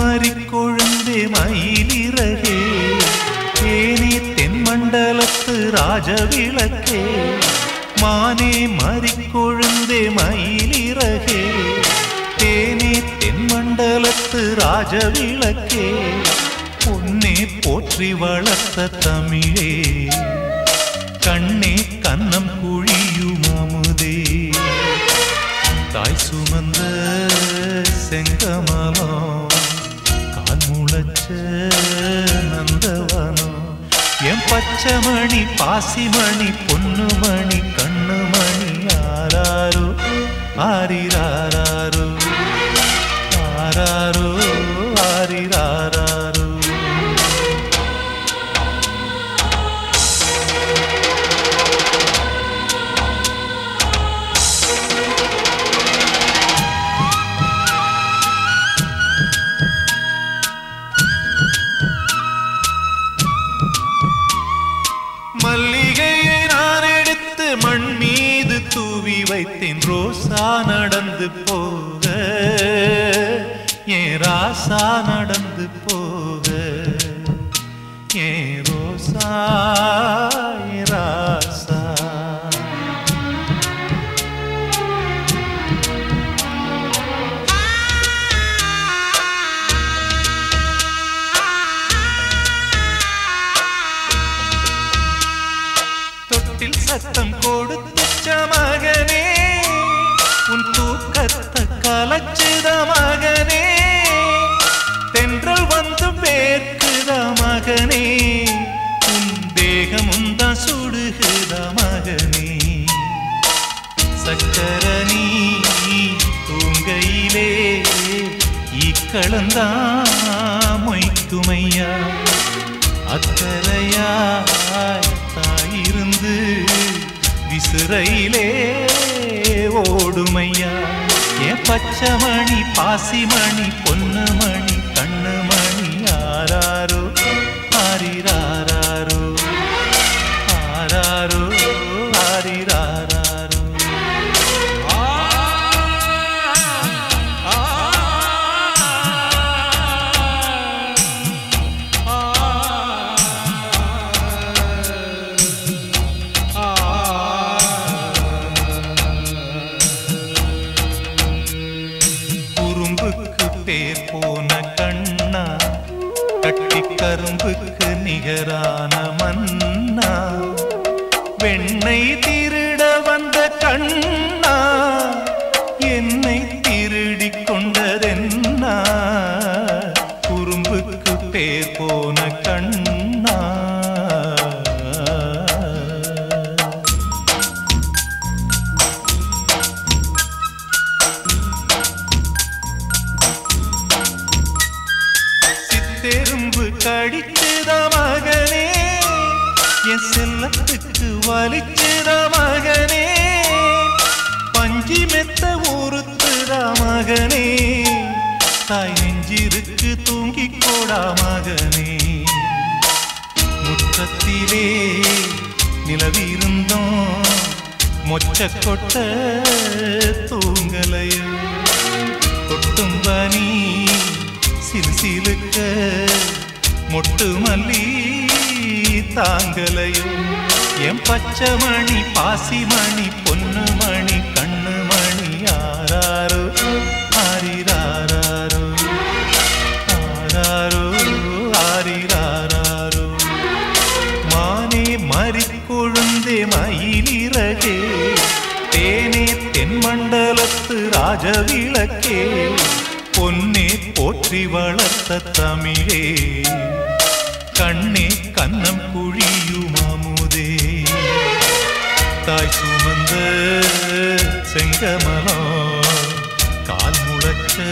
குமரிக்கொழுந்தே மயிலிறகே. தேனே தென்மண்டலத்து ராஜவிளக்கே. மானே மறிக்கொழுந்தே மயிலிறகே. தேனே தென்மண்டலத்து ராஜவிளக்கே. பொன்னே போற்றி வளர்த்த தமிழே. நந்தவனம் என் பச்சைமணி பாசிமணி பொன்னுமணி கண்ணுமணி ஆராரோ ஆரிராரோ ஆராரோ? தூவி வைத்தேன் ரோசா நடந்து போக ஏன் ராசா நடந்து போக ஏன் ரோசா ராசா. தொட்டில் சத்தம் வந்து பேர்க்குத மகனே? உன் தேகமும் தான் சுடுகுத மகனே? சக்கரணி தூங்கையிலே இக்களந்தா மொய்க்குமையா? அக்கறையாய் தாயிருந்து விசிறையிலே ஓடுமையா? என் பச்சமணி பாசிமணி பொன்னுமணி குறும்புக்கு பேர் போன கண்ணா கட்டி கரும்புக்கு நிகரான மன்னா. வெண்ணை திருட வந்த கண்ணா எறும்பு கடிச்சுத மகனே? என் செல்லத்துக்கு வலிச்சுத மகனே? பஞ்சி மெத்த ஊறுத்துத மகனே? தாய் நெஞ்சிருக்கு தூங்கிக் கோடா மகனே. முற்றத்திலே நிலவிருந்தோம். மொச்ச கொட்ட தூங்கலையும் கொட்டும் பனி சிலுசிலுக்க மொட்டு மல்லி தாங்கலையும். என் பச்சைமணி பாசிமணி பொன்னுமணி கண்ணுமணி ஆராரோ ஆரிராரோ ஆராரோ ஆரிராரோ மானே மறி கொழுந்தே மயிலிறகே தேனே தென்மண்டலத்து ராஜவிளக்கே பொன்னே போற்றி வளர்த்த தமிழே. கண்ணே கன்னம் குழியும் அமுதே. தாய் சுமந்த செங்கமலம் கால் முழக்க